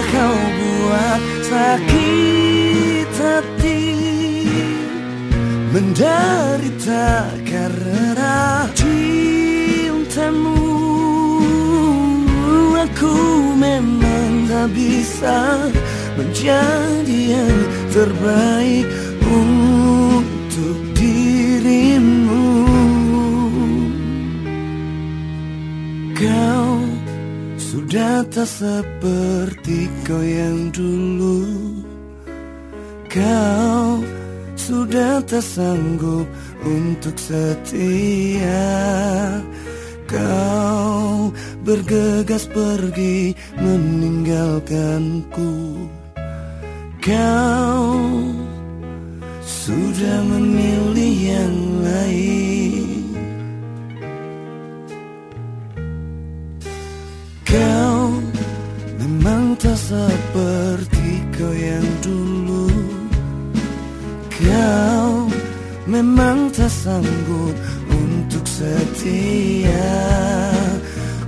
kau buat sakit hati Menderita karena cintamu. Aku memang tak bisa menjadi yang terbaik untuk tak seperti kau yang dulu. Kau sudah tak sanggup untuk setia. Kau bergegas pergi meninggalkanku. Kau sudah memilih yang lain seperti kau yang dulu. Kau memang tak sanggup untuk setia.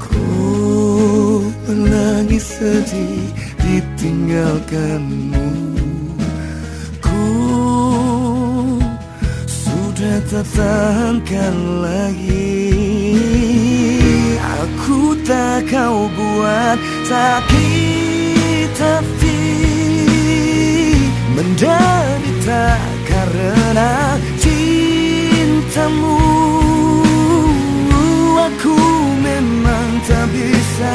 Ku menangis sedih ditinggalkanmu. Ku sudah tak tahankan lagi. Aku tak kau buat sakit hati Menderita karena cintamu. Aku memang tak bisa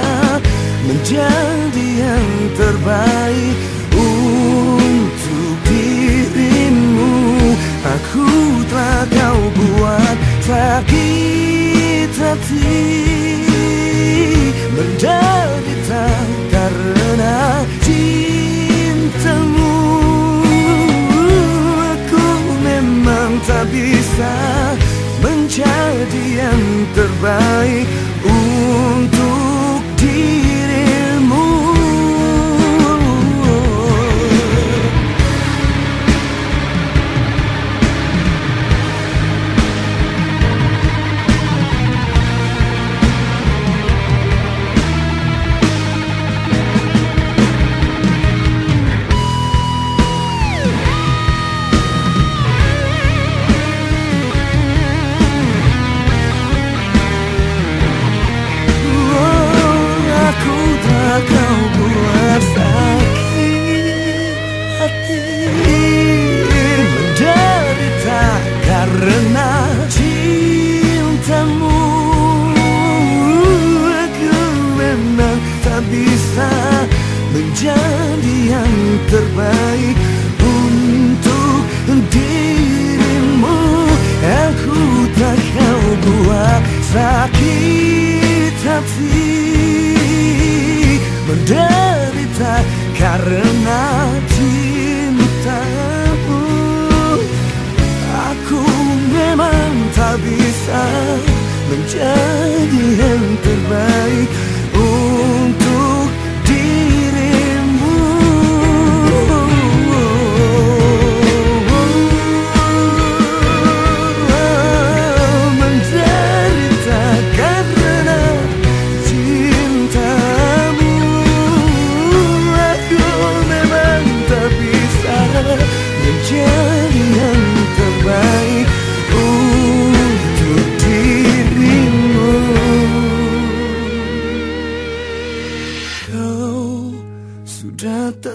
menjadi yang terbaik untuk dirimu. Aku telah kau buat sakit hati terbaik karena cintamu Aku memang tak bisa menjadi yang terbaik. Untuk dirimu Aku tak kau buat sakit hati. Menderita karena cintamu menjadi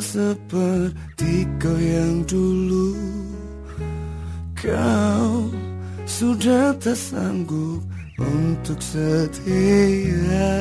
seperti kau yang dulu. Kau sudah tak sanggup untuk setia